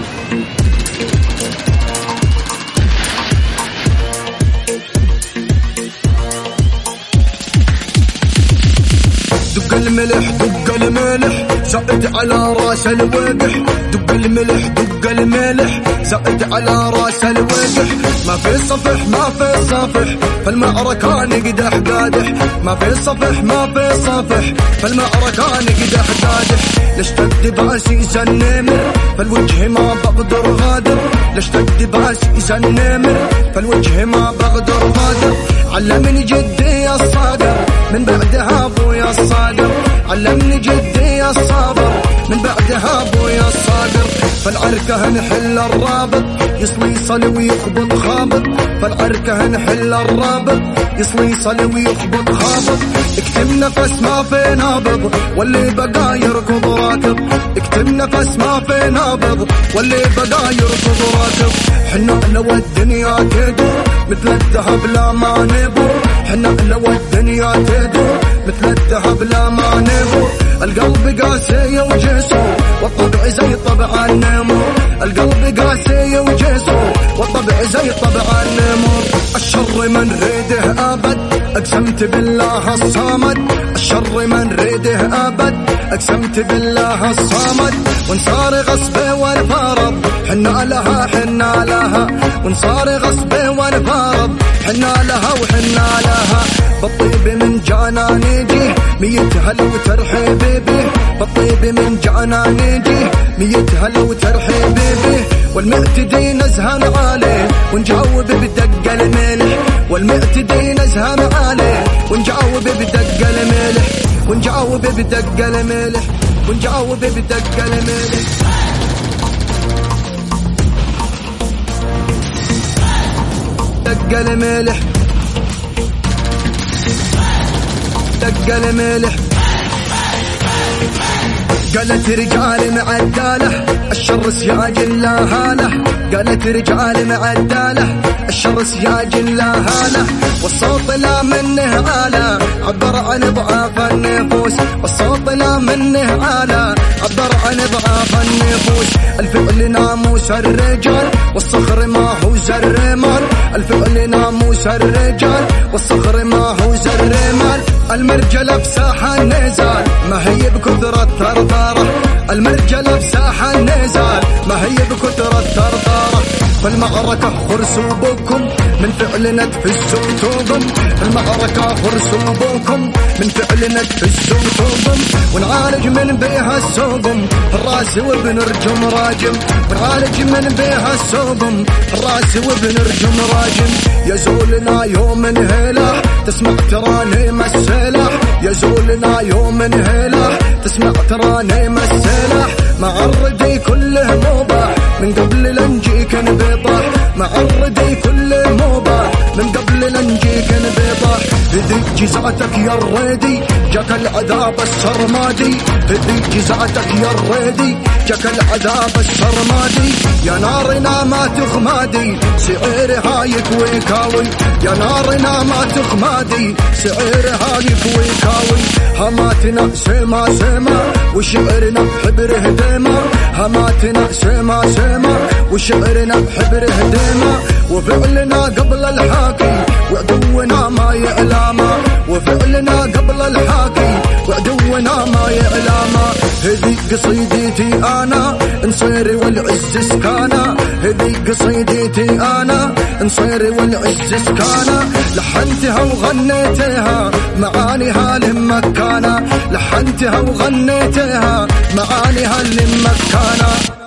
thank you الملح دق الملح. زائد على راس الوقح. دق الملح دق الملح. زائد على راس الوقح. ما في صفح ما في صفح. فالمعركة نقدح قادح. ما في صفح ما في صفح. فالمعركة نقدح قادح. ليش بأسي زنمر فالوجه ما بقدر غادر. ليش بأسي زنمر فالوجه ما بقدر غادر. علمني جدي الصادر من بعدها أبويا الصادر علمني جدي الصابر. من بعدها أبويا الصادر فالعركة نحل الرابط. يصلي صلي ويخبط خابط. فالعركة نحل الرابط. يصلي صلي ويخبط خابط. اكتم نفس ما في نابض واللي بقى يركض راكب. اكتم نفس ما في نابض واللي بقى يركض راكب. حنا لو الدنيا تدور مثل الذهب لا ما نبور حنا لو الدنيا تدور مثل الذهب لا ما نبور القلب قاسي وجسور والطبع زي طبع النمور القلب قاسي وجسور والطبع زي طبع النمور الشر من ريده أبد أقسمت بالله الصمد. الشر من ريده أبد اقسمت بالله الصمد وانصار غصبه والفرض. حنا لها حنا لها. وانصار غصبه والفرض. حنا لها وحنا لها. بالطيب من جانا نجي مية هلا وترحيب به. بالطيب من جانا نجي مية هلا وترحيب به. والمعتدي نزهن عليه. ونجاوب بدق الملح. والمعتدي نزهن عليه. ونجاوب بدق الملح. ونجاوب بدق الملح ونجاوب بدق الملح دق الملح دق الملح قالت رجال معداله الشر سياج لا هالة. قالت رجال معداله الشر سياج لا هالة. والصوت لا منه آلة عبر عن ضعاف النفوس والصوت لا منه عبر عن ضعاف النفوس الفعل ناموس الرجال والصخر ما هو زر مال الفعل ناموس الرجال والصخر ما هو زر مال المرجلة بساحة النزال ما هي بكثرة ثرثرة المرجلة بساحة النزال ما هي بكثرة ثرثرة فالمعركة خرسوبكم. من فعل نتفز وتوبم المعركة خرسوبكم من فعل نتفز وتوبم ونعالج من بيها السوبم الرأس وبنرجم راجم ونعالج من بيها السوبم الرأس وبنرجم راجم يزولنا يوم هلاح تسمع ترانيم السلاح يزولنا يوم هلاح تسمع ترانيم السلاح معرضي كله مباح من قبل من قبل لنجيك نبيطاح هذي جزعتك يا الريدي جاك العذاب السرمادي هذي جزعتك يا الريدي جاك العذاب السرمادي يا نارنا ما تخمادي سعير هايك ويكاوي يا نارنا ما تخمادي سعير هايك ويكاوي هماتنا سما سما وشعرنا حبر هديما هماتنا سما سما وشعرنا حبر هديما وفعلنا قبل الحاكي وعدونا ما يعلم وفعلنا قبل الحاكي وعدونا ما يعلم هذي قصيدتي أنا نصير والعز سكانا. هذي قصيدتي أنا نصير والعز سكانا. لحنتها وغنيتها معانيها لمكانا لحنتها وغنيتها معانيها لمكانا